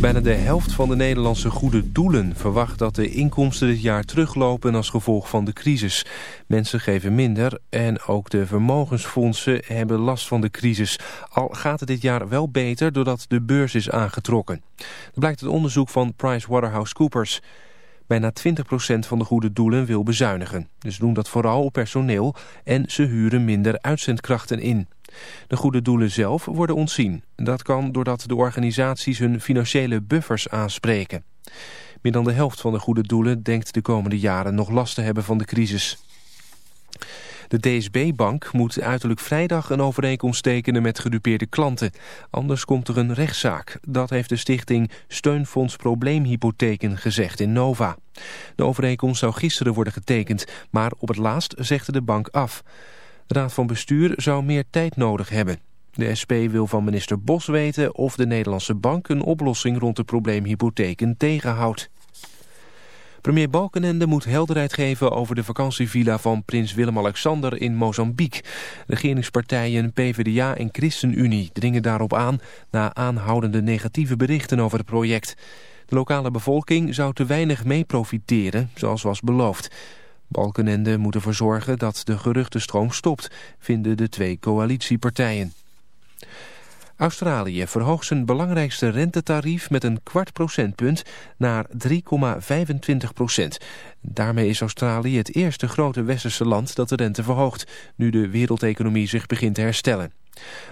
Bijna de helft van de Nederlandse goede doelen verwacht dat de inkomsten dit jaar teruglopen als gevolg van de crisis. Mensen geven minder en ook de vermogensfondsen hebben last van de crisis. Al gaat het dit jaar wel beter doordat de beurs is aangetrokken. Dat blijkt uit onderzoek van PricewaterhouseCoopers. Bijna 20% van de goede doelen wil bezuinigen. Dus doen dat vooral op personeel en ze huren minder uitzendkrachten in. De goede doelen zelf worden ontzien. Dat kan doordat de organisaties hun financiële buffers aanspreken. Meer dan de helft van de goede doelen denkt de komende jaren nog last te hebben van de crisis. De DSB-bank moet uiterlijk vrijdag een overeenkomst tekenen met gedupeerde klanten. Anders komt er een rechtszaak. Dat heeft de stichting Steunfonds Probleemhypotheken gezegd in Nova. De overeenkomst zou gisteren worden getekend, maar op het laatst zegde de bank af. De Raad van Bestuur zou meer tijd nodig hebben. De SP wil van minister Bos weten of de Nederlandse bank een oplossing rond de probleemhypotheken tegenhoudt. Premier Balkenende moet helderheid geven over de vakantievilla van prins Willem-Alexander in Mozambique. Regeringspartijen PvdA en ChristenUnie dringen daarop aan na aanhoudende negatieve berichten over het project. De lokale bevolking zou te weinig mee profiteren, zoals was beloofd. Balkenende moet ervoor zorgen dat de geruchtenstroom stopt, vinden de twee coalitiepartijen. Australië verhoogt zijn belangrijkste rentetarief met een kwart procentpunt naar 3,25 procent. Daarmee is Australië het eerste grote westerse land dat de rente verhoogt, nu de wereldeconomie zich begint te herstellen.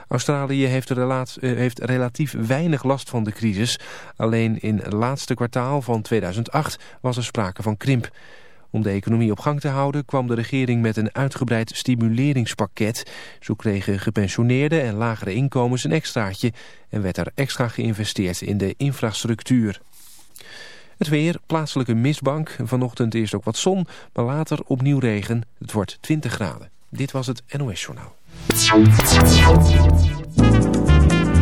Australië heeft, relaat, heeft relatief weinig last van de crisis. Alleen in het laatste kwartaal van 2008 was er sprake van krimp. Om de economie op gang te houden kwam de regering met een uitgebreid stimuleringspakket. Zo kregen gepensioneerden en lagere inkomens een extraatje en werd er extra geïnvesteerd in de infrastructuur. Het weer, plaatselijke mistbank. Vanochtend eerst ook wat zon, maar later opnieuw regen. Het wordt 20 graden. Dit was het NOS Journaal.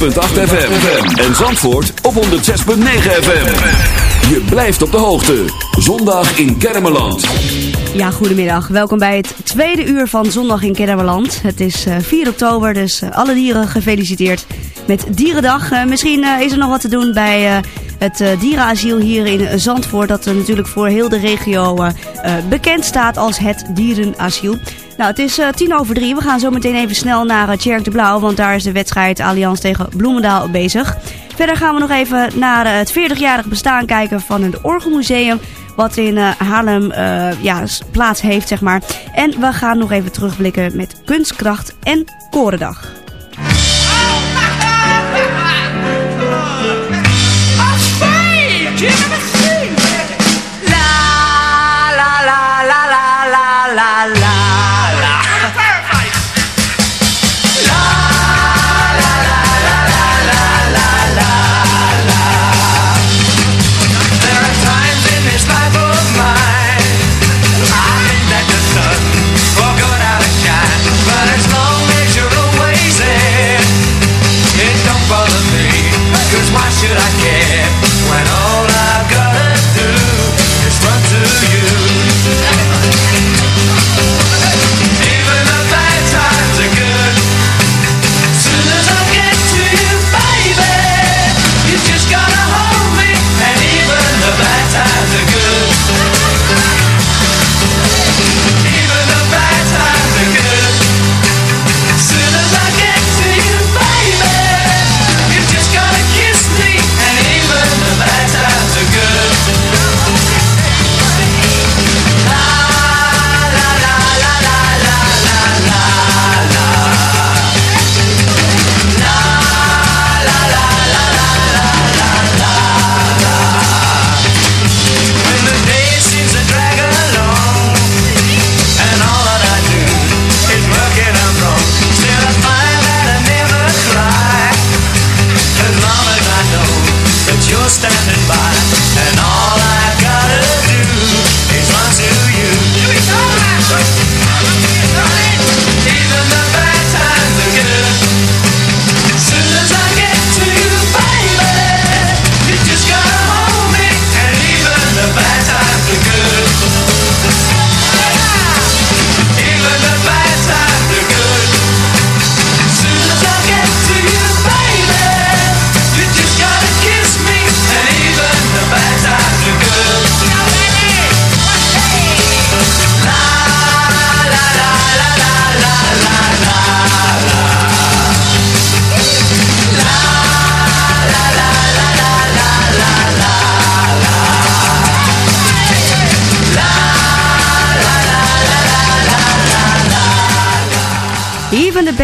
FM. En Zandvoort op 106.9 FM. Je blijft op de hoogte. Zondag in Kermeland. Ja, goedemiddag. Welkom bij het tweede uur van Zondag in Kennemerland. Het is eh, 4 oktober, dus eh, alle dieren gefeliciteerd met Dierendag. Eh, misschien eh, is er nog wat te doen bij eh, het eh, dierenasiel hier in Zandvoort. Dat natuurlijk voor heel de regio eh, eh, bekend staat als het dierenasiel. Nou, het is eh, tien over drie. We gaan zo meteen even snel naar uh, Tjerk de Blauw, want daar is de wedstrijd Allianz tegen Bloemendaal bezig. Verder gaan we nog even naar eh, het 40-jarig bestaan kijken van het Orgelmuseum. Wat in eh, Haarlem eh, ja, plaats heeft, zeg maar. En we gaan nog even terugblikken met kunstkracht en korendag. There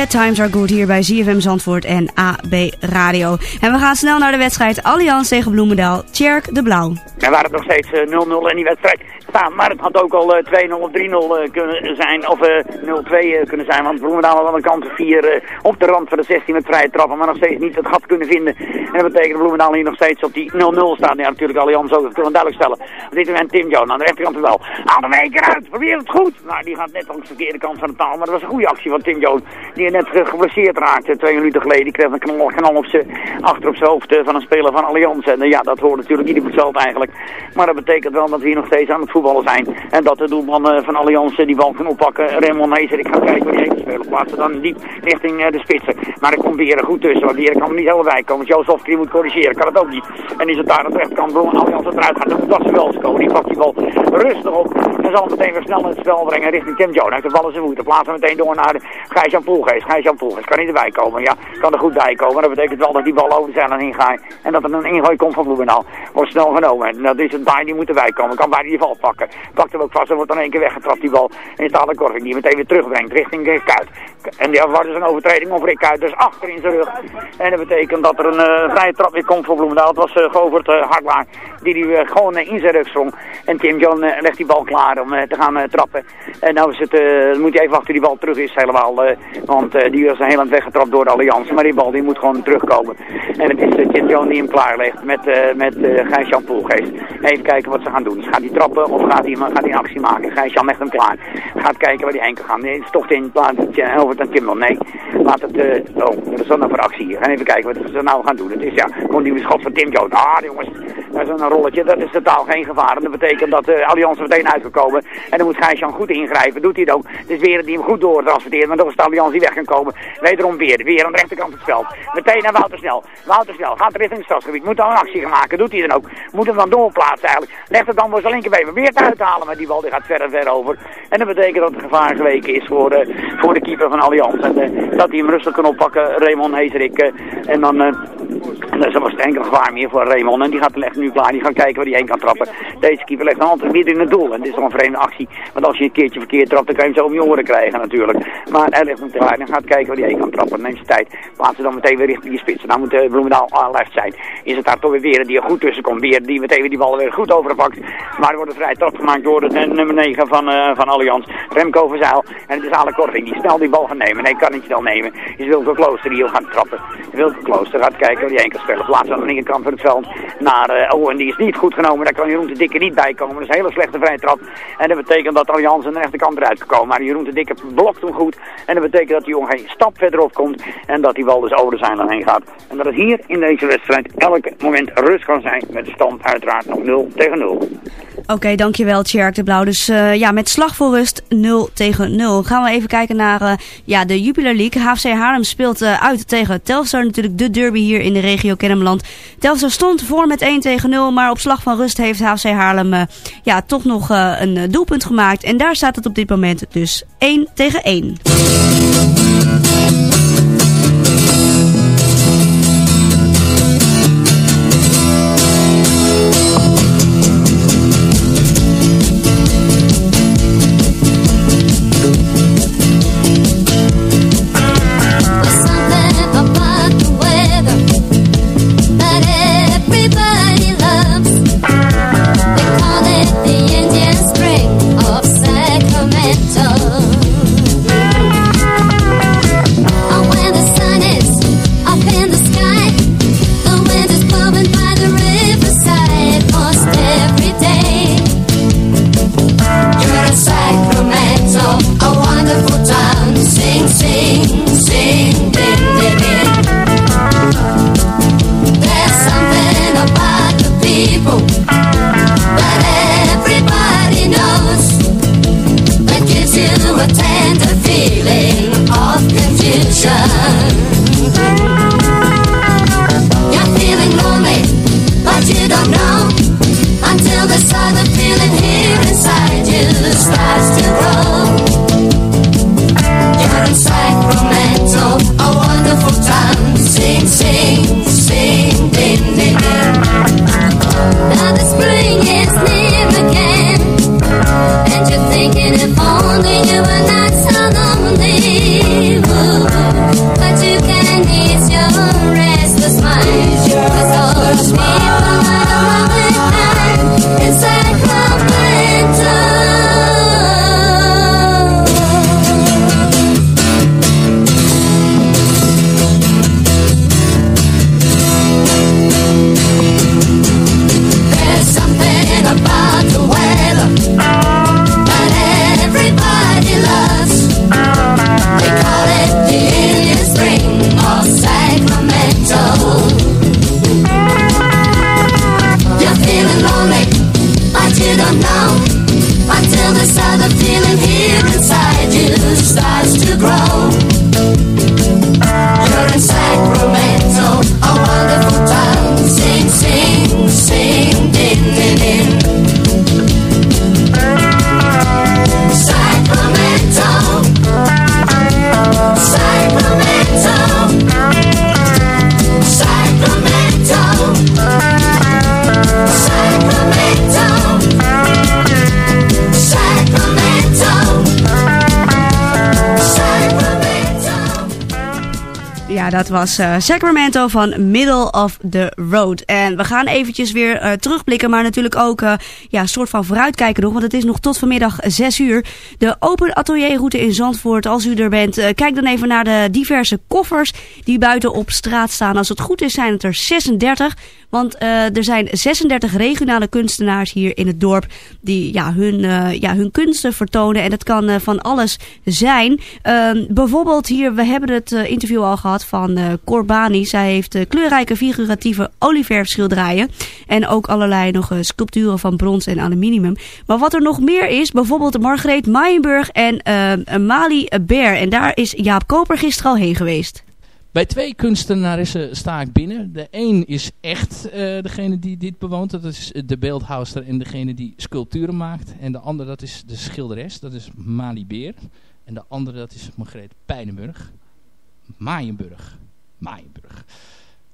Times Are Good hier bij ZFM Zandvoort en AB Radio. En we gaan snel naar de wedstrijd Allianz tegen Bloemendaal. Tjerk de Blauw. En waar het nog steeds eh, 0-0 in die wedstrijd staan. Maar het had ook al eh, 2-0 of 3-0 eh, kunnen zijn. Of eh, 0-2 eh, kunnen zijn. Want Bloemendaal had aan de kant 4 op de rand van de 16 met vrije trappen. Maar nog steeds niet het gat kunnen vinden. En dat betekent dat Bloemendaal hier nog steeds op die 0-0 staat. Ja, natuurlijk Allianz ook. Dat kunnen we duidelijk stellen. Op dit moment Tim Jones aan de rechterkant wel. Haal de week eruit. Probeer het goed. Nou, die gaat net langs de verkeerde kant van de taal. Maar dat was een goede actie van Tim Jones. Die net ge- geblesseerd raakte twee minuten geleden. Die kreeg een knal, knal op achter op zijn hoofd eh, van een speler van Allianz. En eh, ja, dat hoort natuurlijk het veld eigenlijk. Maar dat betekent wel dat we hier nog steeds aan het voetballen zijn. En dat de doelman eh, van Allianz die bal kan oppakken. Raymond Heeser, ik ga kijken waar heen spelen. Plaatsen dan diep richting de spitsen. Maar er komt weer goed tussen. Want hier kan niet helemaal bij komen. Jozef die moet corrigeren. Kan het ook niet. En is het daar aan de rechterkant. Bloemen Allianz eruit gaat. Dan dat ze wel eens komen. Die pakt die bal rustig op. En zal meteen weer snel het spel brengen richting Tim Jones. Hij heeft de bal in zijn voeten. Plaatsen meteen door naar Gijs-Jan Poelgeest. Gijs-Jan Poelgeest kan niet erbij komen. Ja, kan er goed bij komen. Dat betekent wel dat die bal over de zijlijn heen gaat. En dat er een ingooi komt van Bloemendaal. Wordt snel genomen. En dat is een baai die moet erbij komen. Kan bij die bal pakken. Pakt hem ook vast en wordt dan één keer weggetrapt die bal. En is daar de Korving die meteen weer terugbrengt richting Rick Kuit. En die was dus een overtreding op Rick Kuit. Dus achter in zijn rug. En dat betekent dat er een eh, vrije trap weer komt voor Bloemendaal. Het was uh, Govert uh, die die gewoon in zijn rug sprong. En Tim John legt die bal klaar om te gaan trappen. En nou is het, moet hij even wachten die bal terug is helemaal. want eh, die was heel aan het weggetrapt door de Allianz. Maar die bal die moet gewoon terugkomen. En het is Tim John die hem klaar legt met, eh met eh Gijs-Jan Poelgeest. Even kijken wat ze gaan doen. Gaat hij trappen of gaat hij, gaat hij een actie maken? Gijs-Jan legt hem klaar. Gaat kijken waar hij heen kan gaan. Nee, stopt in plaats over het Kimmel. Nee, laat het... oh, wat is dat nou voor actie? Gaan even kijken wat ze nou gaan doen. Het is ja, die schot van Tim John. Ah, jongens, is een rolletje. Dat is totaal geen gevaar. En dat betekent dat de Allianz er meteen uitgekomen. En dan moet Gijs-Jan goed ingrijpen. Doet hij ook. Het is weer die hem goed doortransporteert. Maar dan is de Allianz die weg kan komen. Wederom weer. Weer aan de rechterkant het veld. Meteen naar Wouter Snel. Wouter Snel gaat richting het stadsgebied. Moet dan een actie gaan maken. Doet hij dan ook. Moet hem dan doorplaatsen eigenlijk. Legt het dan voor zijn linkerbeen. Uit te halen. Maar die bal die gaat verder ver over. En dat betekent dat het gevaar geweken is voor, de voor de keeper van Allianz. En eh, dat hij hem rustig kan oppakken. Raymond Heeserik. eh, en dan... eh, is was enkel gevaar meer voor Raymond. En die gaat leggen nu klaar. Die gaat kijken waar hij heen kan trappen. Deze keeper legt dan altijd midden in het doel. En dit is toch een vreemde actie. Want als je een keertje verkeerd trapt, dan kan je hem zo om je oren krijgen natuurlijk. Maar hij legt hem klaar en gaat kijken waar hij heen kan trappen. Neemt zijn tijd. Plaatsen dan meteen weer richting die spits. Dan moet uh, Bloemendaal uh, left zijn. Is het daar toch weer weer die er goed tussen komt. Weer die meteen die bal weer goed overpakt. Maar er wordt een vrij trap gemaakt door de nummer 9 van, uh, van Allianz. Remco Verzeil. En het is Ale Korving die snel die bal gaat nemen. Nee, kan niet snel nemen. Is Wilco Klooster die heel gaat trappen. Wilco Klooster gaat kijken waar hij heen kan spelen. Plaatsen aan de linkerkant van het veld. Naar, uh, en die is niet goed genomen. Daar kan Jeroen de Dikke niet bij komen. Dat is een hele slechte vrije trap. En dat betekent dat Allianz aan de rechterkant eruit kan. Maar Jeroen de Dikke blokt hem goed. En dat betekent dat die jongen geen stap verderop komt. En dat die bal dus over de zijlijn heen gaat. En dat het hier in deze wedstrijd elk moment rust kan zijn. Met de stand uiteraard nog 0 tegen 0. Oké, dankjewel Tjerk de Blauw. Dus uh, ja, met slag voor rust 0 tegen 0. Gaan we even kijken naar uh, ja, de Jupiler League. HFC Haarlem speelt uh, uit tegen Telstar. Natuurlijk de derby hier in de regio Kennemerland. Telstar stond voor met 1 tegen 0. Maar op slag van rust heeft HFC Haarlem ja, toch nog een doelpunt gemaakt. En daar staat het op dit moment dus 1 tegen 1. Dat was eh, Sacramento van Middle of the Road. En we gaan eventjes weer eh, terugblikken, maar natuurlijk ook eh, ja, een soort van vooruitkijken nog. Want het is nog tot vanmiddag 6 uur. De Open Atelierroute in Zandvoort. Als u er bent, eh, kijk dan even naar de diverse koffers die buiten op straat staan. Als het goed is, zijn het er 36. Want er zijn 36 regionale kunstenaars hier in het dorp die ja, hun, ja, hun kunsten vertonen. En dat kan van alles zijn. Ehm, bijvoorbeeld hier, we hebben het interview al gehad van Corbani. Zij heeft kleurrijke figuratieve olieverfschilderijen. En ook allerlei nog eh, sculpturen van brons en aluminium. Maar wat er nog meer is, bijvoorbeeld Margreet Maaienburg en eh, Mali Bear. En daar is Jaap Koper gisteren al heen geweest. Bij twee kunstenarissen sta ik binnen. De een is echt eh, degene die dit bewoont. Dat is de beeldhouster en degene die sculpturen maakt. En de andere dat is de schilderes. Dat is Mali Beer. En de andere dat is Margreet Pijnenburg. Maaienburg. Maaienburg.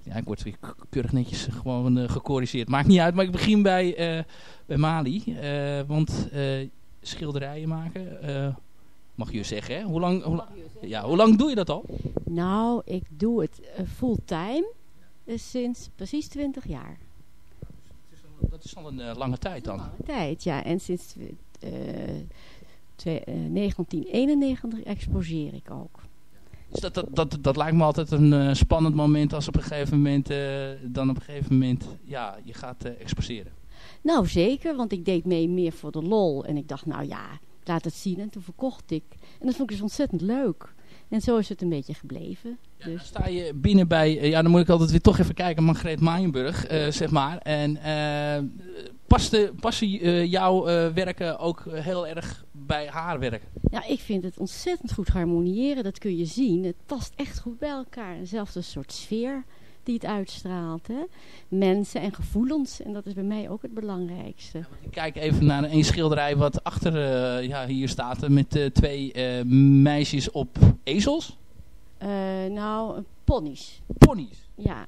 Ja, ik word weer keurig netjes gewoon eh, gecorrigeerd. Maakt niet uit, maar ik begin bij, eh, bij Mali. eh, want schilderijen maken, mag je zeggen hè? Hoe lang, hoe, ja, hoe lang doe je dat al? Nou, ik doe het fulltime sinds precies 20 jaar. Dat is al een lange tijd dan. Tijd, ja. En sinds eh, twee- eh, 1991 exposeer ik ook. Dus dat, dat, dat, dat lijkt me altijd een eh, spannend moment als op een gegeven moment, eh, dan op een gegeven moment, ja, je gaat eh, exposeren. Nou, zeker, want ik deed mee meer voor de lol. En ik dacht, nou ja, laat het zien. En toen verkocht ik. En dat vond ik dus ontzettend leuk. En zo is het een beetje gebleven. dus. Sta je binnen bij, ja dan moet ik altijd weer toch even kijken, Margreet Maaienburg, zeg maar. En eh, paste, passen eh, jouw eh, werken ook heel erg bij haar werk? Ja, ik vind het ontzettend goed harmoniëren. Dat kun je zien. Het past echt goed bij elkaar. En zelfs een soort sfeer die het uitstraalt. Hè? Mensen en gevoelens. En dat is bij mij ook het belangrijkste. Ik kijk even naar een schilderij wat achter eh, ja, hier staat, eh, met eh, twee eh, meisjes op ezels. Eh, nou, ponies. Ponies? Ja,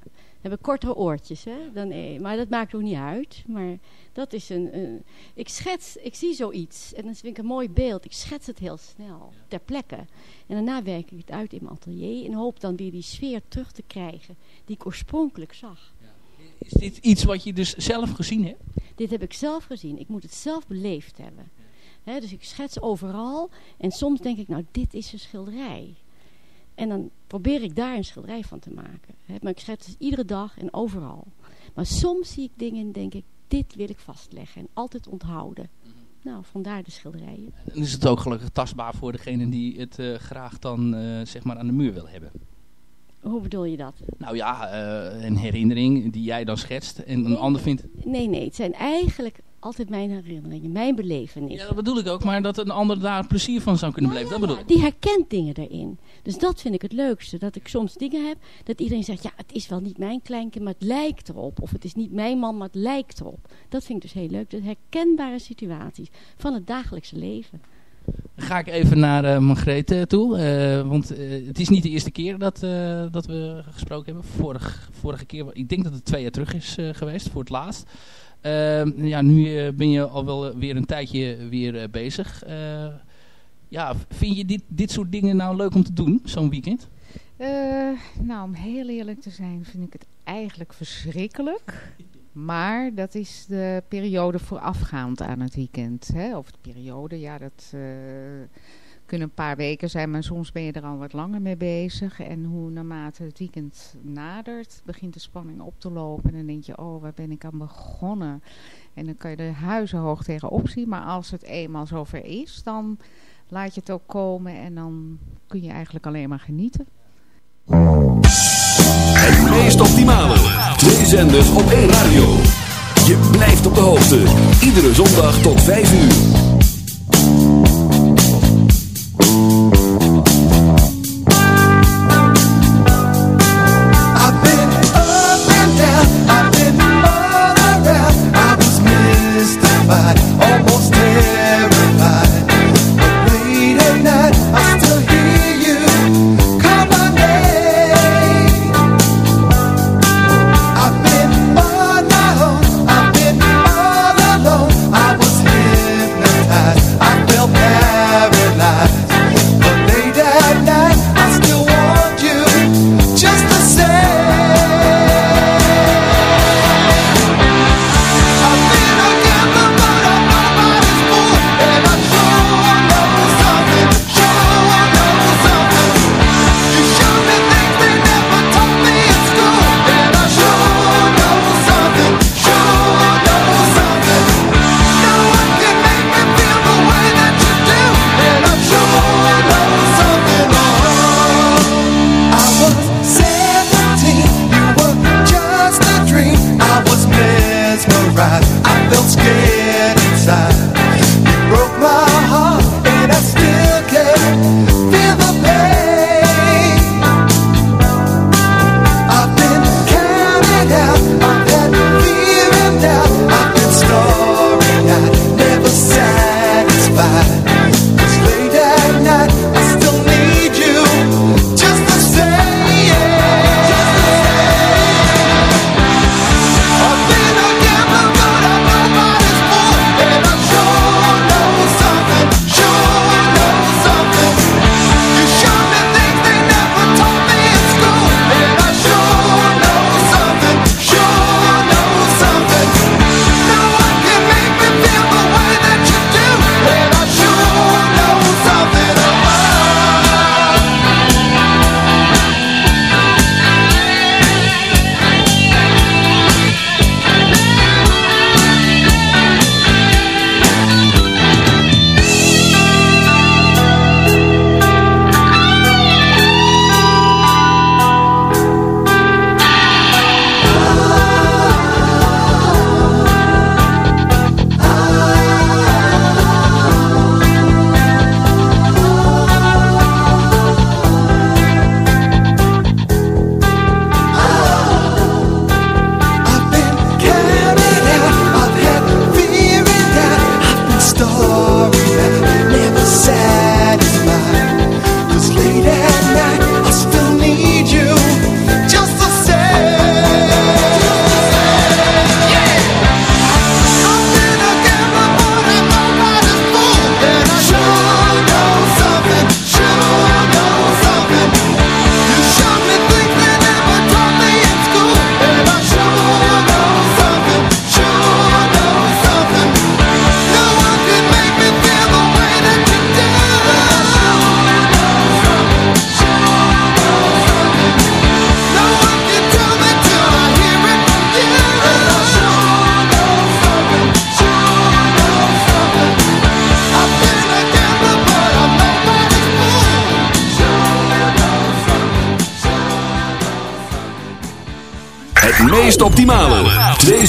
hebben kortere oortjes, hè? Dan, eh, maar dat maakt ook niet uit. Maar dat is een, een... Ik schets, ik zie zoiets en dan vind ik een mooi beeld. Ik schets het heel snel, ter plekke. En daarna werk ik het uit in mijn atelier en hoop dan weer die sfeer terug te krijgen die ik oorspronkelijk zag. Is dit iets wat je dus zelf gezien hebt? Dit heb ik zelf gezien. Ik moet het zelf beleefd hebben. Dus ik schets overal en soms denk ik, nou, dit is een schilderij. En dan probeer ik daar een schilderij van te maken. Hè, maar ik schets het iedere dag en overal. Maar soms zie ik dingen en denk ik, dit wil ik vastleggen en altijd onthouden. Nou, vandaar de schilderijen. Dan is het ook gelukkig tastbaar voor degene die het eh, graag dan eh, zeg maar aan de muur wil hebben. Hoe bedoel je dat? Nou ja, eh, een herinnering die jij dan schetst en een ander vindt... Nee, nee, het zijn eigenlijk altijd mijn herinneringen, mijn belevenissen. Ja, dat bedoel ik ook, maar dat een ander daar plezier van zou kunnen beleven, dat bedoel ik. Die herkent dingen daarin. Dus dat vind ik het leukste. Dat ik soms dingen heb dat iedereen zegt... ja, het is wel niet mijn kleinkind, maar het lijkt erop. Of het is niet mijn man, maar het lijkt erop. Dat vind ik dus heel leuk. De herkenbare situaties van het dagelijkse leven. Dan ga ik even naar Margreet eh, toe, eh, want eh, het is niet de eerste keer dat, dat we gesproken hebben. Vorig, vorige keer, ik denk dat het twee jaar terug is geweest, voor het laatst. Ehm, ja, nu eh, ben je al wel weer een tijdje weer eh, bezig. Eh, ja, vind je dit, dit soort dingen nou leuk om te doen, zo'n weekend? Eh, nou, om heel eerlijk te zijn, vind ik het eigenlijk verschrikkelijk. Maar dat is de periode voorafgaand aan het weekend. Hè? Of de periode, ja, dat eh, kunnen een paar weken zijn, maar soms ben je er al wat langer mee bezig. En hoe naarmate het weekend nadert, begint de spanning op te lopen. En dan denk je, oh, waar ben ik aan begonnen? En dan kan je er huizenhoog tegenop zien. Maar als het eenmaal zover is, dan laat je het ook komen en dan kun je eigenlijk alleen maar genieten. Het meest optimale. Twee zenders op één radio. Je blijft op de hoogte. Iedere zondag tot 5 uur.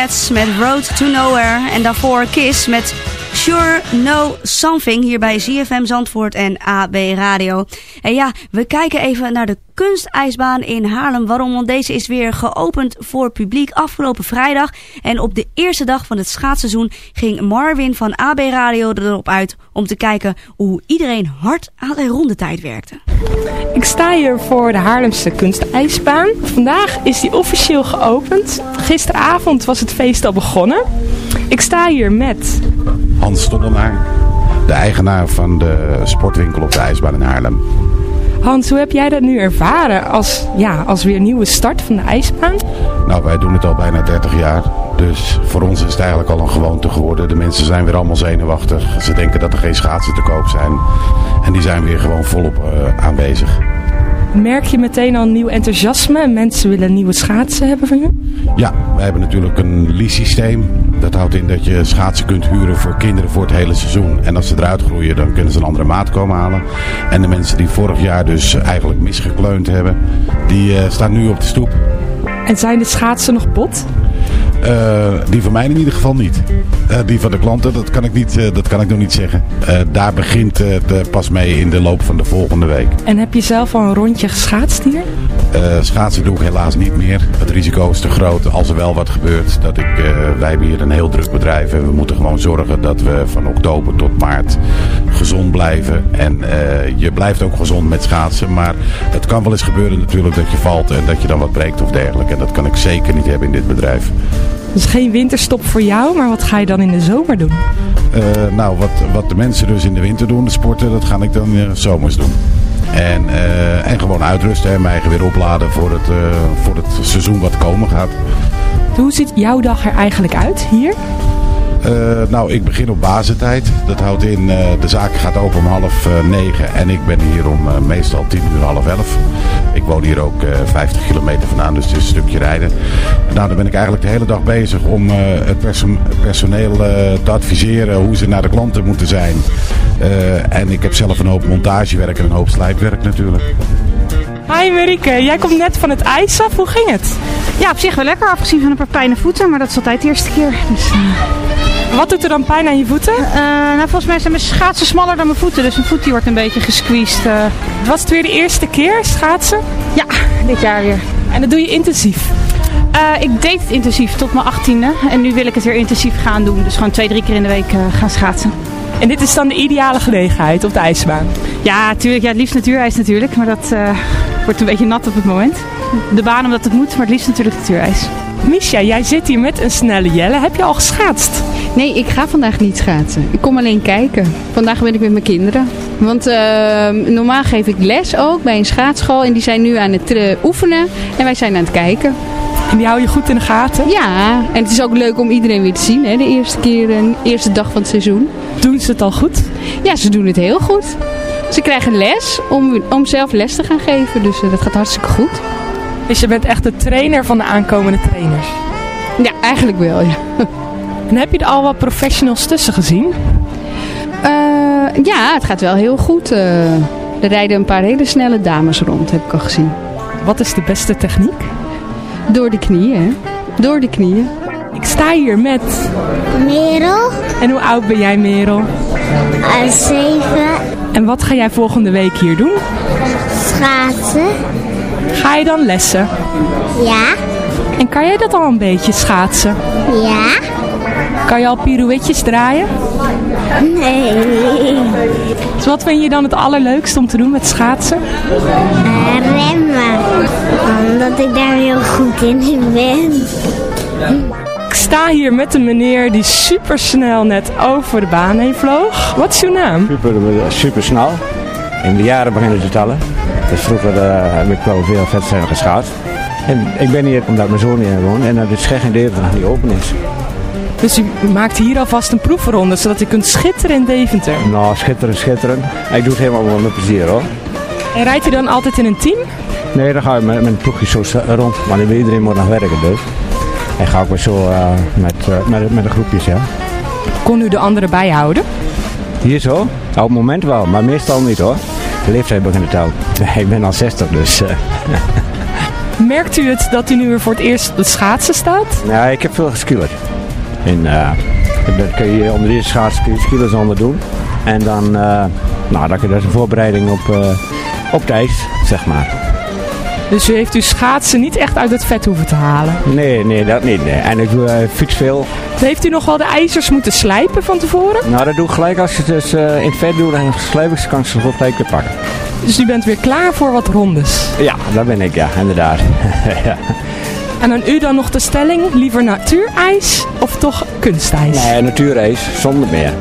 Met Road to Nowhere. En daarvoor Kiss met Sure Know Something hier bij ZFM Zandvoort en AB Radio. En ja, we kijken even naar de kunstijsbaan in Haarlem. Waarom? Want deze is weer geopend voor publiek afgelopen vrijdag. En op de eerste dag van het schaatsseizoen ging Marvin van AB Radio erop uit... om te kijken hoe iedereen hard aan de rondetijd werkte. Ik sta hier voor de Haarlemse kunstijsbaan. Vandaag is die officieel geopend. Gisteravond was het feest al begonnen... Ik sta hier met... Hans Stollenaar, de eigenaar van de sportwinkel op de IJsbaan in Haarlem. Hans, hoe heb jij dat nu ervaren als, ja, als weer nieuwe start van de ijsbaan? Nou, wij doen het al bijna 30 jaar. Dus voor ons is het eigenlijk al een gewoonte geworden. De mensen zijn weer allemaal zenuwachtig. Ze denken dat er geen schaatsen te koop zijn. En die zijn weer gewoon volop eh, aanwezig. Merk je meteen al nieuw enthousiasme en mensen willen nieuwe schaatsen hebben van je? Ja, wij hebben natuurlijk een lease-systeem. Dat houdt in dat je schaatsen kunt huren voor kinderen voor het hele seizoen. En als ze eruit groeien, dan kunnen ze een andere maat komen halen. En de mensen die vorig jaar dus eigenlijk misgekleund hebben, die eh, staan nu op de stoep. En zijn de schaatsen nog bot? Eh, die van mij in ieder geval niet. Eh, die van de klanten, dat kan ik, niet, eh, dat kan ik nog niet zeggen. Daar begint het pas mee in de loop van de volgende week. En heb je zelf al een rondje geschaatst hier? Schaatsen doe ik helaas niet meer. Het risico is te groot als er wel wat gebeurt. Dat ik, wij hebben hier een heel druk bedrijf en we moeten gewoon zorgen dat we van oktober tot maart gezond blijven. En eh, je blijft ook gezond met schaatsen. Maar het kan wel eens gebeuren natuurlijk dat je valt en dat je dan wat breekt of dergelijke. En dat kan ik zeker niet hebben in dit bedrijf. Dus geen winterstop voor jou, maar wat ga je dan in de zomer doen? Eh, nou, wat, wat de mensen dus in de winter doen, de sporten, dat ga ik dan uh, zomers doen. En, eh, en gewoon uitrusten en mij eigen weer opladen voor het, voor het seizoen wat komen gaat. Hoe ziet jouw dag er eigenlijk uit hier? Eh, nou, ik begin op basentijd. Dat houdt in, eh, de zaak gaat open om half eh, negen en ik ben hier om eh, meestal tien uur, half elf. Ik woon hier ook eh 50 kilometer vandaan, dus het is een stukje rijden. Nou, dan ben ik eigenlijk de hele dag bezig om eh, het, perso- het personeel eh, te adviseren hoe ze naar de klanten moeten zijn. Eh, en ik heb zelf een hoop montagewerk en een hoop slijpwerk natuurlijk. Hi Marieke, jij komt net van het ijs af. Hoe ging het? Ja, op zich wel lekker. Afgezien van een paar pijne voeten, maar dat is altijd de eerste keer. Dus, eh, Wat doet er dan pijn aan je voeten? eh, nou, volgens mij zijn mijn schaatsen smaller dan mijn voeten. Dus mijn voet die wordt een beetje gesqueezed. eh. Was het weer de eerste keer schaatsen? Ja, dit jaar weer. En dat doe je intensief? Eh, ik deed het intensief tot mijn achttiende. En nu wil ik het weer intensief gaan doen. Dus gewoon twee, drie keer in de week gaan schaatsen. En dit is dan de ideale gelegenheid op de ijsbaan? Ja, natuurlijk. Ja, het liefst natuurijs natuurlijk. Maar dat wordt een beetje nat op het moment. De baan omdat het moet, maar het liefst natuurlijk natuurijs. Misha, jij zit hier met een snelle Jelle. Heb je al geschaatst? Nee, ik ga vandaag niet schaatsen. Ik kom alleen kijken. Vandaag ben ik met mijn kinderen. Want eh, normaal geef ik les ook bij een schaatsschool. En die zijn nu aan het eh, oefenen. En wij zijn aan het kijken. En die hou je goed in de gaten? Ja, en het is ook leuk om iedereen weer te zien. Hè? De eerste keer, de eerste dag van het seizoen. Doen ze het al goed? Ja, ze doen het heel goed. Ze krijgen les om, om zelf les te gaan geven. Dus eh, dat gaat hartstikke goed. Dus je bent echt de trainer van de aankomende trainers? Ja, eigenlijk wel, ja. En heb je er al wat professionals tussen gezien? Eh, ja, het gaat wel heel goed. Eh, er rijden een paar hele snelle dames rond, heb ik al gezien. Wat is de beste techniek? Door de knieën, hè? Door de knieën. Ik sta hier met... Merel. En hoe oud ben jij, Merel? Uh, zeven. En wat ga jij volgende week hier doen? Schaatsen. Ga je dan lessen? Ja. En kan jij dat al een beetje schaatsen? Ja. Kan je al pirouetjes draaien? Nee. Dus wat vind je dan het allerleukste om te doen met schaatsen? Uh, remmen. Omdat ik daar heel goed in ben. Ik sta hier met een meneer die super snel net over de baan heen vloog. Wat is uw naam? Super, super snel. In de jaren beginnen te tellen. Dus vroeger eh, heb ik wel veel wedstrijden geschaatst. En ik ben hier omdat mijn zoon hier woont en dat Deventer nog niet open is. Dus u maakt hier alvast een proefronde, zodat u kunt schitteren in Deventer. Nou, schitteren, schitteren. Ik doe het helemaal wel met plezier hoor. En rijdt u dan altijd in een team? Nee, dan ga ik met, met een ploegje zo rond. Maar iedereen moet nog werken dus. En ga ik weer zo eh, met, eh, met, met de groepjes, ja. Kon u de anderen bijhouden? Hier zo? Op het moment wel, maar meestal niet hoor. De leeftijd begint te tellen. Ik ben al 60 dus... eh, Merkt u het dat u nu weer voor het eerst op het schaatsen staat? Ja, ik heb veel geskillerd. En eh, dan kun je onder deze schaats kun je skillers onder doen. En dan, eh, nou, dan kun je dat een voorbereiding op, eh, op het ijs, zeg maar. Dus u heeft uw schaatsen niet echt uit het vet hoeven te halen? Nee, nee, dat niet. Nee. En ik doe eh, fiets veel. Heeft u nog wel de ijzers moeten slijpen van tevoren? Nou, dat doe ik gelijk als je het dus eh, in het vet doet en slijp ik ze, kan ik ze gewoon gelijk weer pakken. Dus u bent weer klaar voor wat rondes? Ja, dat ben ik, ja, inderdaad. ja. En aan u dan nog de stelling, liever natuurijs of toch kunstijs? Nee, natuurijs, zonder meer.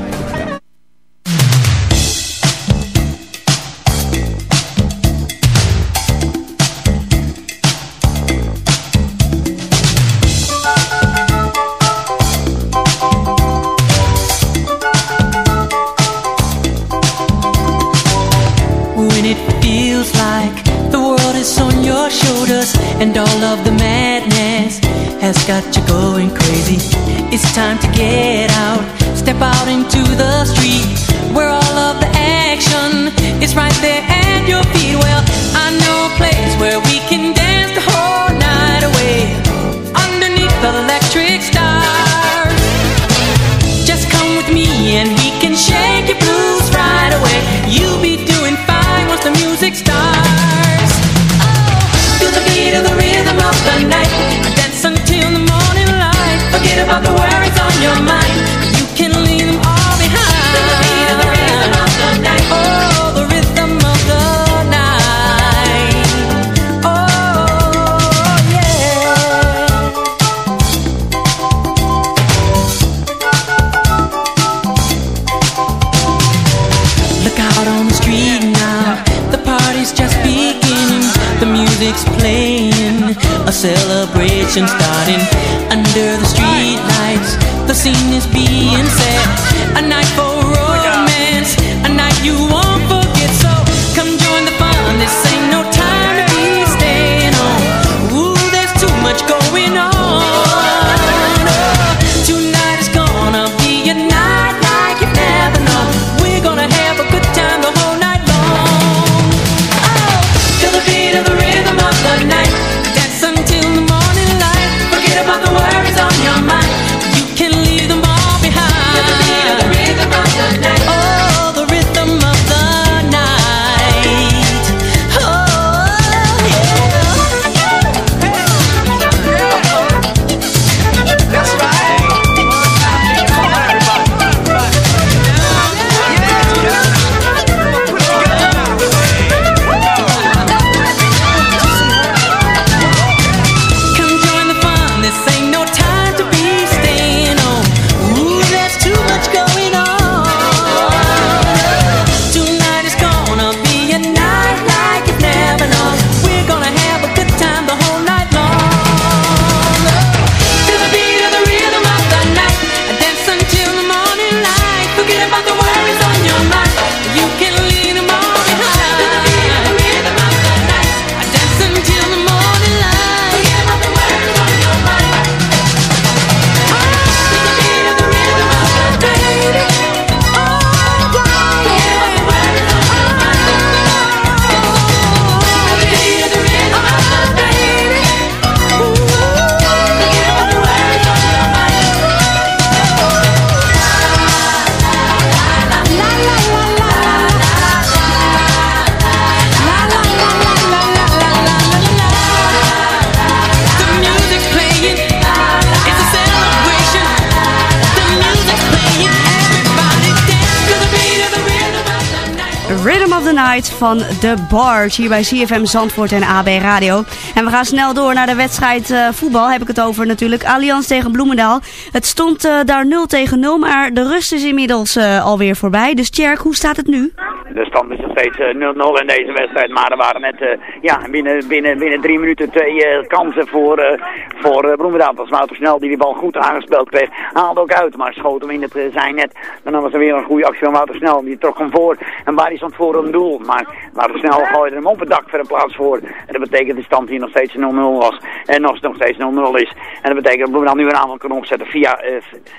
Van The Barge hier bij CFM Zandvoort en AB Radio. En we gaan snel door naar de wedstrijd eh, voetbal. Heb ik het over natuurlijk. Allianz tegen Bloemendaal. Het stond eh, daar 0 tegen 0, maar de rust is inmiddels eh, alweer voorbij. Dus Tjerk, hoe staat het nu? De stand is nog steeds eh, 0-0 in deze wedstrijd. Maar er waren net eh, ja, binnen, binnen, binnen drie minuten twee eh, kansen voor, eh voor eh, Bloemendaal. Dat was Snel die die bal goed aangespeeld kreeg. Haalde ook uit, maar schoot hem in het uh, zijn net. Dan was er weer een goede actie van Wouter Snel. Die trok hem voor. En waar stond voor een doel. Maar Wouter Snel gooide hem op het dak voor een plaats voor. En dat betekent de stand hier nog steeds 0-0 was. En nog, steeds 0-0 is. En dat betekent dat Bloemendaal nu een aanval kan opzetten via, eh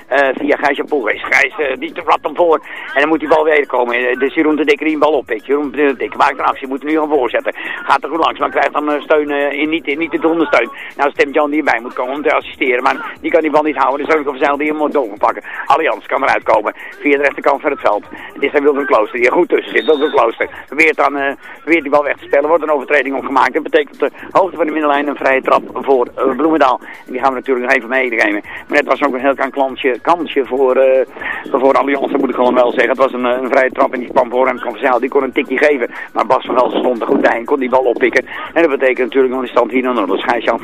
eh via Gijsje Poelgeest. Gijs eh, die rapt hem voor. En dan moet die bal weer komen. Eh, Dus Jeroen de Dikker een bal oppikt. Jeroen de Dikker maakt een actie. Moet nu gaan voorzetten. Gaat er goed langs. Maar krijgt dan eh, steun eh, in, niet, niet de ondersteun. Nou stemt Jan die erbij moet komen om te assisteren. Maar die kan die bal niet houden. Dus ook of Zeil die hem moet doorpakken. Allianz kan eruit komen. Via de rechterkant van het veld. Het is dan Klooster die er goed tussen zit. Wilton Klooster probeert dan eh, probeert die bal weg te spelen. Wordt een overtreding opgemaakt. Dat betekent op de hoogte van de middenlijn een vrije trap voor eh, Bloemendaal. En die gaan we natuurlijk nog even meegeven. Maar net was ook een heel klein kansje, kansje voor, eh voor Allianz. Dat moet ik gewoon wel zeggen. Het was een, eh, een vrije trap en die kwam voor hem. Van Zeil. Die kon een tikje geven. Maar Bas van Velsen stond er goed bij en kon die bal oppikken. En dat betekent natuurlijk nog de stand hier nog. Dus Gijs-Jan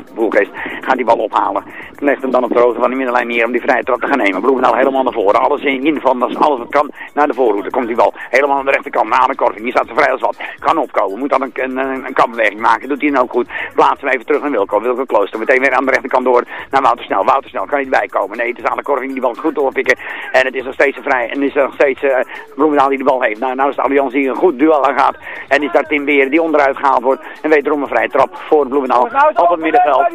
gaat die bal ophalen. Legt hem dan op de hoogte van de middenlijn neer om die vrije trap te gaan nemen. Bloemendaal helemaal naar voren. Alles in, in van, is alles wat kan, naar de voorhoede. Komt die bal helemaal aan de rechterkant. Na de korving. Die staat er vrij als wat. Kan opkomen. Moet dan een, een, een, een kampbeweging maken. Doet hij dan ook goed. Plaatst hem even terug naar Wilco. Wilco Klooster. Meteen weer aan de rechterkant door naar Wouter Snel. Wouter Snel kan niet bijkomen. Nee, het is aan de korving die bal goed doorpikken. En het is nog steeds een vrij. En het is nog steeds uh, die de bal heeft. Nou, nou is het Allianz die een goed duel aangaat. En is daar Tim Beer die onderuit gehaald wordt. En wederom een vrije trap voor Bloemendaal op het middenveld.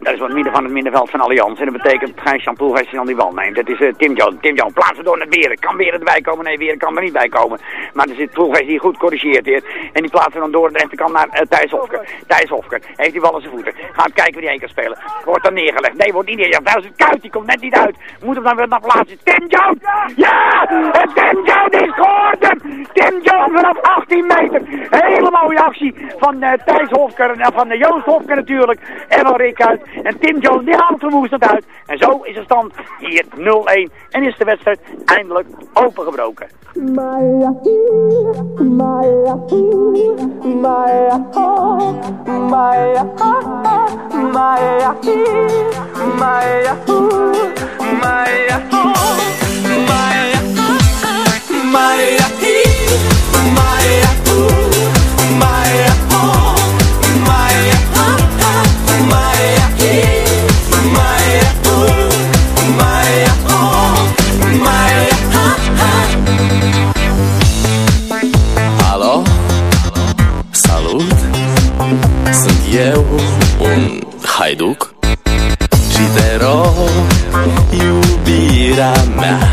Dat is wat midden van het middenveld van Allianz. En dat betekent Poelgeest die dan die bal neemt. Dat is eh, Tim Jones. Tim Jones plaatsen door naar Beren. Kan Beren erbij komen? Nee, Beren kan er niet bij komen. Maar er zit Poelgeest die goed corrigeert weer. En die plaatsen dan door de rechterkant naar uh, Thijs Hofker. Thijs Hofker heeft die bal aan zijn voeten. Gaat kijken wie die heen kan spelen. Wordt dan neergelegd. Nee, wordt niet neergelegd. Daar is het kuit. Die komt net niet uit. Moet hem dan weer naar plaatsen. Tim Jones! Ja! En Tim Jones is geworden! Tim Jones vanaf 18 meter. Hele mooie actie van uh, Thijs Hofker. En van uh, Joost Hofker natuurlijk. En van Rick uit. En Tim Jones die haalt verwoestend uit. En zo is de stand hier 0-1. En is de wedstrijd eindelijk opengebroken. Eu, un haiduc. Și te rog, iubirea mea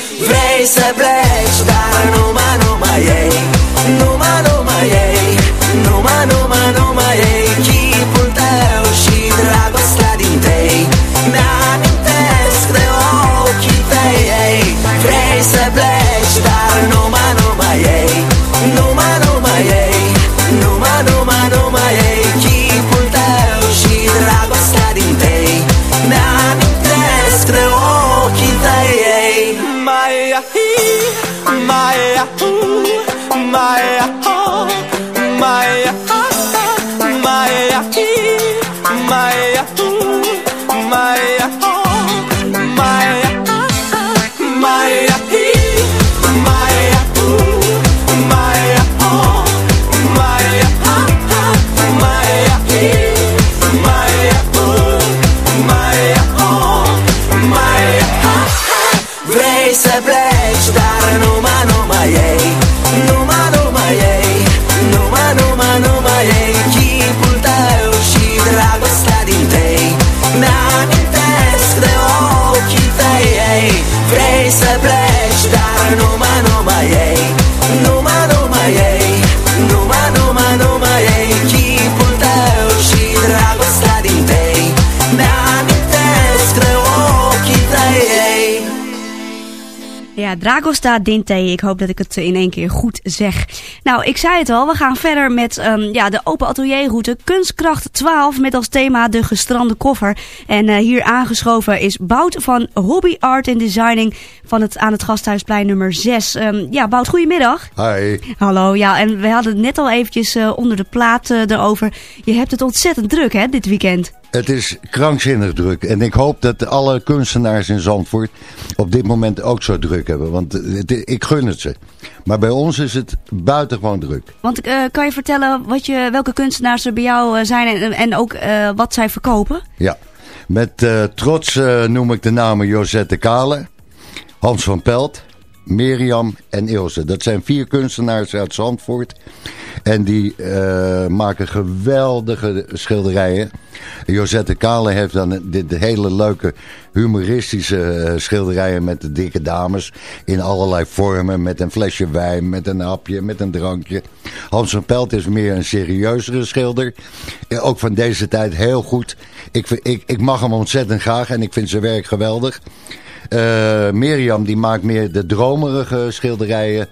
Vrei să pleci, dar numai, numai ei. Numai, numai ei. Numai, numai, numai ei Dragosta Dinte. Ik hoop dat ik het in één keer goed zeg. Nou, ik zei het al, we gaan verder met ehm, ja, de open atelierroute Kunstkracht 12 met als thema de gestrande koffer. En eh, hier aangeschoven is Bout van Hobby Art and Designing van het, aan het Gasthuisplein nummer 6. Ehm, ja, Bout, goedemiddag. Hi. Hallo, ja, en we hadden het net al eventjes eh, onder de plaat eh, erover. Je hebt het ontzettend druk, hè, dit weekend. Het is krankzinnig druk. En ik hoop dat alle kunstenaars in Zandvoort op dit moment ook zo druk hebben. Want eh, het- ik gun het ze. Maar bij ons is het buitengewoon druk. Want eh, kan je vertellen wat je, welke kunstenaars er bij jou eh, zijn en, en ook eh, wat zij verkopen? Ja. Met eh, trots eh, noem ik de namen Josette Kale, Hans van Pelt, Mirjam en Ilse. Dat zijn vier kunstenaars uit Zandvoort. En die eh, maken geweldige schilderijen. Josette Kale heeft dan dit hele leuke humoristische eh, schilderijen met de dikke dames. In allerlei vormen. Met een flesje wijn, met een hapje, met een drankje. Hans van Pelt is meer een serieuzere schilder. Eh, Ook van deze tijd heel goed. Ik, ik, ik mag hem ontzettend graag en ik vind zijn werk geweldig. Eh Mirjam die maakt meer de dromerige schilderijen.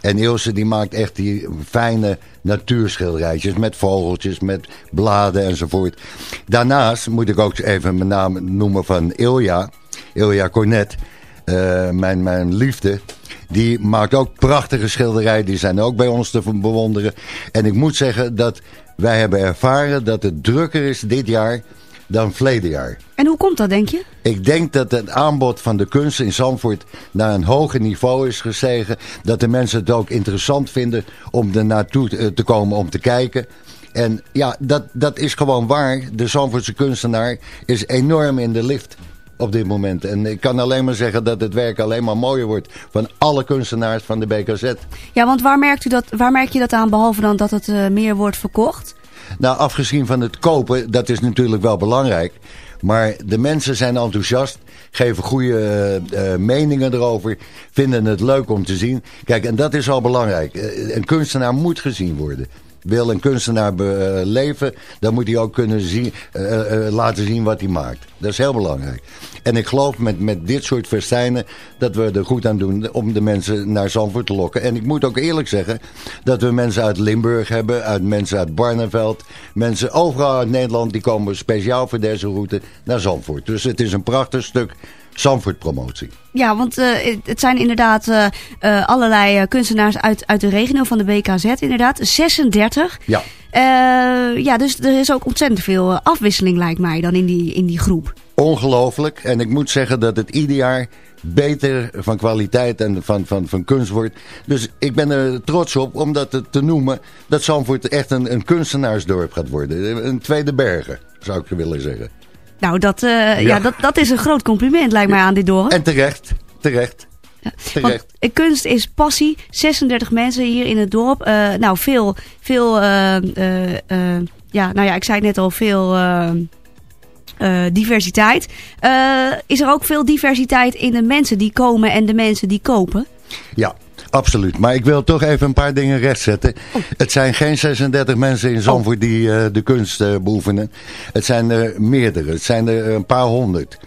En Ilse die maakt echt die fijne natuurschilderijtjes met vogeltjes, met bladen enzovoort. Daarnaast moet ik ook even mijn naam noemen van Ilja. Ilja Cornet, eh, mijn, mijn liefde. Die maakt ook prachtige schilderijen. Die zijn ook bij ons te bewonderen. En ik moet zeggen dat wij hebben ervaren dat het drukker is dit jaar dan verleden jaar. En hoe komt dat, denk je? Ik denk dat het aanbod van de kunst in Zandvoort naar een hoger niveau is gestegen. Dat de mensen het ook interessant vinden om er naartoe te- te komen om te kijken. En ja, dat, dat is gewoon waar. De Zandvoortse kunstenaar is enorm in de lift op dit moment. En ik kan alleen maar zeggen dat het werk alleen maar mooier wordt van alle kunstenaars van de BKZ. Ja, want waar, merkt u dat, waar merk je dat aan, behalve dan dat het eh, meer wordt verkocht? Nou, afgezien van het kopen, dat is natuurlijk wel belangrijk. Maar de mensen zijn enthousiast, geven goede eh, eh, meningen erover, vinden het leuk om te zien. Kijk, en dat is al belangrijk. Eh, een kunstenaar moet gezien worden. Wil een kunstenaar be- eh, dan moet hij ook kunnen zien, eh, eh, laten zien wat hij maakt. Dat is heel belangrijk. En ik geloof met, met dit soort festijnen dat we er goed aan doen om de mensen naar Zandvoort te lokken. En ik moet ook eerlijk zeggen dat we mensen uit Limburg hebben, uit mensen uit Barneveld. Mensen overal uit Nederland die komen speciaal voor deze route naar Zandvoort. Dus het is een prachtig stuk Zandvoort promotie. Ja, want eh, het- zijn inderdaad eh, eh, allerlei kunstenaars uit, uit de regio van de BKZ, inderdaad. 36. Ja. Ja, dus er is ook ontzettend veel afwisseling, lijkt mij, dan in die, in die groep. Ongelooflijk. En ik moet zeggen dat het ieder jaar beter van kwaliteit en van, van, van kunst wordt. Dus ik ben er trots op om dat te- te noemen. Dat Zandvoort echt een, een kunstenaarsdorp gaat worden. Een tweede bergen, zou ik willen zeggen. Nou, dat, eh, ja. Ja. dat, dat is een groot compliment, lijkt mij, aan dit dorp. En terecht, terecht. Want Terecht. eh, kunst is passie. 36 mensen hier in het dorp. Eh, nou, veel, veel ja, nou ja, ik zei het net al, veel diversiteit. Is er ook veel diversiteit in de mensen die komen en de mensen die kopen? Ja, absoluut. Maar ik wil toch even een paar dingen rechtzetten. Het zijn geen 36 mensen in Zandvoort die eh, de kunst eh, beoefenen. Het zijn er meerdere. Het zijn er een paar honderd.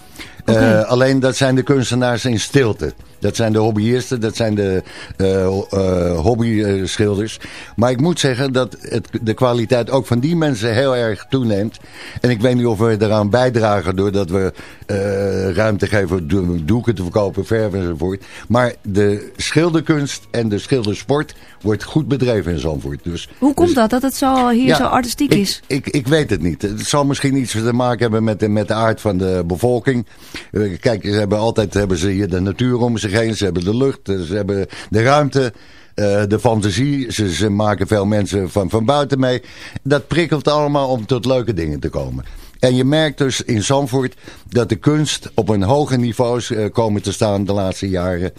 Eh, alleen dat zijn de kunstenaars in stilte. Dat zijn de hobbyisten, dat zijn de eh hobby-schilders. Maar ik moet zeggen dat het, de kwaliteit ook van die mensen heel erg toeneemt. En ik weet niet of we eraan bijdragen doordat we eh, ruimte geven do- doeken te verkopen, verven enzovoort. Maar de schilderkunst en de schildersport wordt goed bedreven in Zandvoort. Dus Hoe komt dat, dat het zo, hier ja, zo artistiek ik, is? Ik, ik weet het niet. Het zal misschien iets te maken hebben met de, met de aard van de bevolking. Kijk, ze hebben altijd hebben ze hier de natuur om zich heen. Ze hebben de lucht, ze hebben de ruimte. eh, de fantasie, ze, ze maken veel mensen van, van buiten mee. Dat prikkelt allemaal om tot leuke dingen te komen. En je merkt dus in Zandvoort dat de kunst op een hoger niveau is eh, komen te staan de laatste jaren.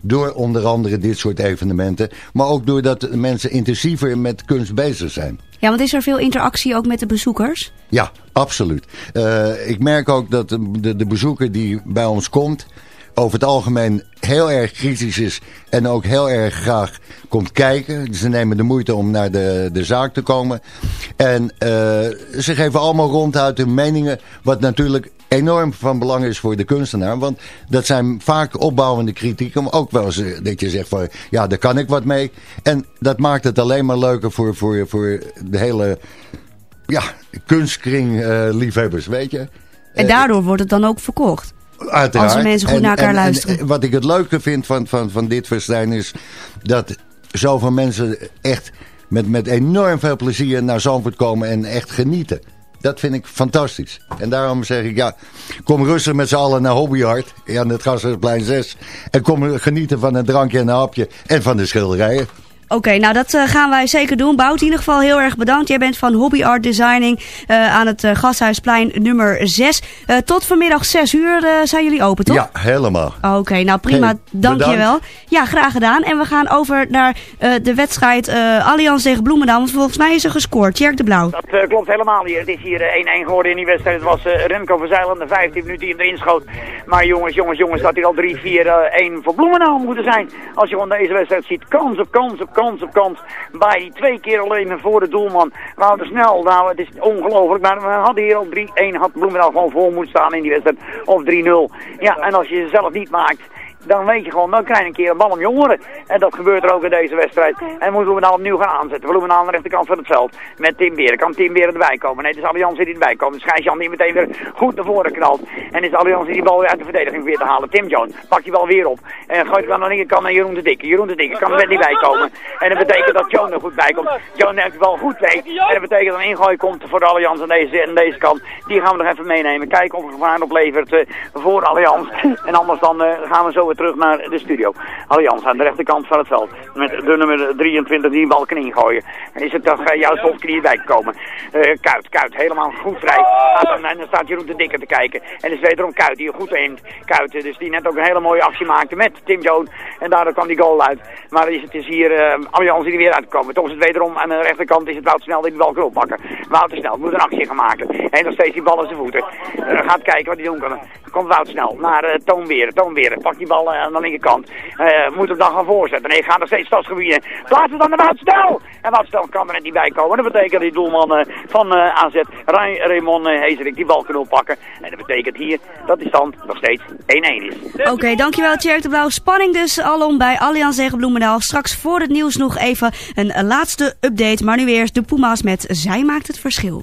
Door onder andere dit soort evenementen. Maar ook doordat mensen intensiever met kunst bezig zijn. Ja, want is er veel interactie ook met de bezoekers? Ja, absoluut. Eh, ik merk ook dat de, de, de bezoeker die bij ons komt... over het algemeen heel erg kritisch is... en ook heel erg graag komt kijken. Ze nemen de moeite om naar de, de zaak te komen. En eh, ze geven allemaal ronduit hun meningen... wat natuurlijk enorm van belang is voor de kunstenaar. Want dat zijn vaak opbouwende kritieken. Maar ook wel eens eh, dat je zegt van... ja, daar kan ik wat mee. En dat maakt het alleen maar leuker voor, voor, voor de hele ja, kunstkring eh, liefhebbers, weet je. En daardoor wordt het dan ook verkocht. Uiteraard. Als de mensen goed naar elkaar en- en- luisteren. en wat ik het leuke vind van, van, van dit festijn is dat zoveel mensen echt met, met enorm veel plezier naar Zandvoort komen en echt genieten. Dat vind ik fantastisch. En daarom zeg ik, ja, kom rustig met z'n allen naar Hobbyhart. Ja, het Gasthuisplein 6. En kom genieten van een drankje en een hapje. En van de schilderijen. Oké, nou dat eh, gaan wij zeker doen. Bout in ieder geval heel erg bedankt. Jij bent van Hobby Art Designing eh, aan het eh, Gasthuisplein nummer 6. Eh, tot vanmiddag 6 uur eh, zijn jullie open, toch? Ja, helemaal. Oké, nou prima. Hey, Dankjewel. Ja, graag gedaan. En we gaan over naar eh, de wedstrijd eh Allianz tegen Bloemendaal. Want volgens mij is er gescoord. Tjerk de Blauw. Dat klopt helemaal hier. Het is hier eh, 1-1 geworden in die wedstrijd. Het was eh, Remco Verzeilen, de 15 minuten die hem erin schoot. Maar jongens, jongens, jongens, dat hier al 3-4-1 voor Bloemendaal moeten zijn. Als je gewoon deze wedstrijd ziet. Kans op kans op kans op kans. Bij twee keer alleen voor de doelman. Wouter Snel, nou het is ongelooflijk. Maar we hadden hier al 3-1. Had Bloemendaal gewoon voor moeten staan in die wedstrijd. Of 3-0. Ja, en als je ze zelf niet maakt dan weet je gewoon, dan krijg je een keer een bal om jongeren. En dat gebeurt er ook in deze wedstrijd. En moeten we nou opnieuw gaan aanzetten. We moeten aan de rechterkant van het veld. Met Tim Beren. Kan Tim Beren erbij komen? Nee, het is Allianz die erbij komt. Dus Gijs-Jan die meteen weer goed naar voren knalt. En is Allianz die bal weer uit de verdediging weer te halen. Tim Jones pakt die bal weer op. En gooit hem aan de linkerkant naar Jeroen de Dikke. Jeroen de Dikke kan er net niet bij komen. En dat betekent dat Joan er goed bij komt. Joan heeft de bal goed mee. En dat betekent dat een ingooi komt voor de Allianz aan deze, aan deze kant. Die gaan we nog even meenemen. Kijken of er gevaar oplevert eh, voor Allianz. En anders dan eh, gaan we zo weer terug naar de studio. Allianz aan de rechterkant van het veld. Met de nummer 23 die een bal kan ingooien. En is het toch uh, juist op knieën bij gekomen. Eh, Kuit, Kuit, helemaal goed vrij. En dan staat Jeroen de Dikke te kijken. En is wederom Kuit die goed in. Kuit, eh, dus die net ook een hele mooie actie maakte met Tim Jones. En daardoor kwam die goal uit. Maar is het is hier uh, Allianz die er weer uitkomen. Toch is het wederom aan de rechterkant is het Wout Snel die de bal kan oppakken. Wouter Snel moet een actie gaan maken. En nog steeds die bal aan zijn voeten. Gaat kijken wat hij doen kan. Komt Wout Snel naar Toon Beren. Toon Beren pakt die bal aan de linkerkant. Uh, moet hem dan gaan voorzetten. Nee, gaat nog steeds stadsgebieden. Plaats het dan naar Wout Snel. En Wout Snel kan er niet bij komen. Dat betekent die doelman uh, van AZ, Ray Raymond Hezerik, die bal kan oppakken. En dat betekent hier dat die stand nog steeds 1-1 is. Oké, dankjewel Tjerk de Blauw. Spanning dus alom bij Allianz tegen Bloemendaal. Straks voor het nieuws nog even een, een laatste update. Maar nu eerst de Puma's met Zij maakt het verschil.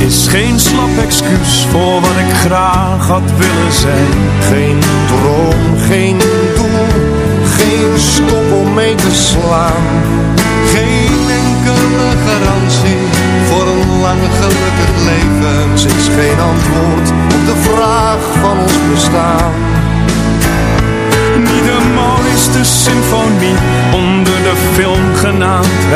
Is geen slap excuus voor wat ik graag had willen zijn. Geen droom, geen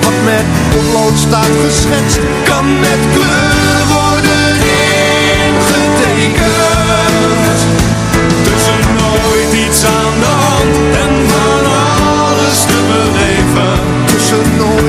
Wat met potlood staat geschetst, kan met kleur worden ingetekend. Tussen nooit iets aan de hand en van alles te beleven. Tussen nooit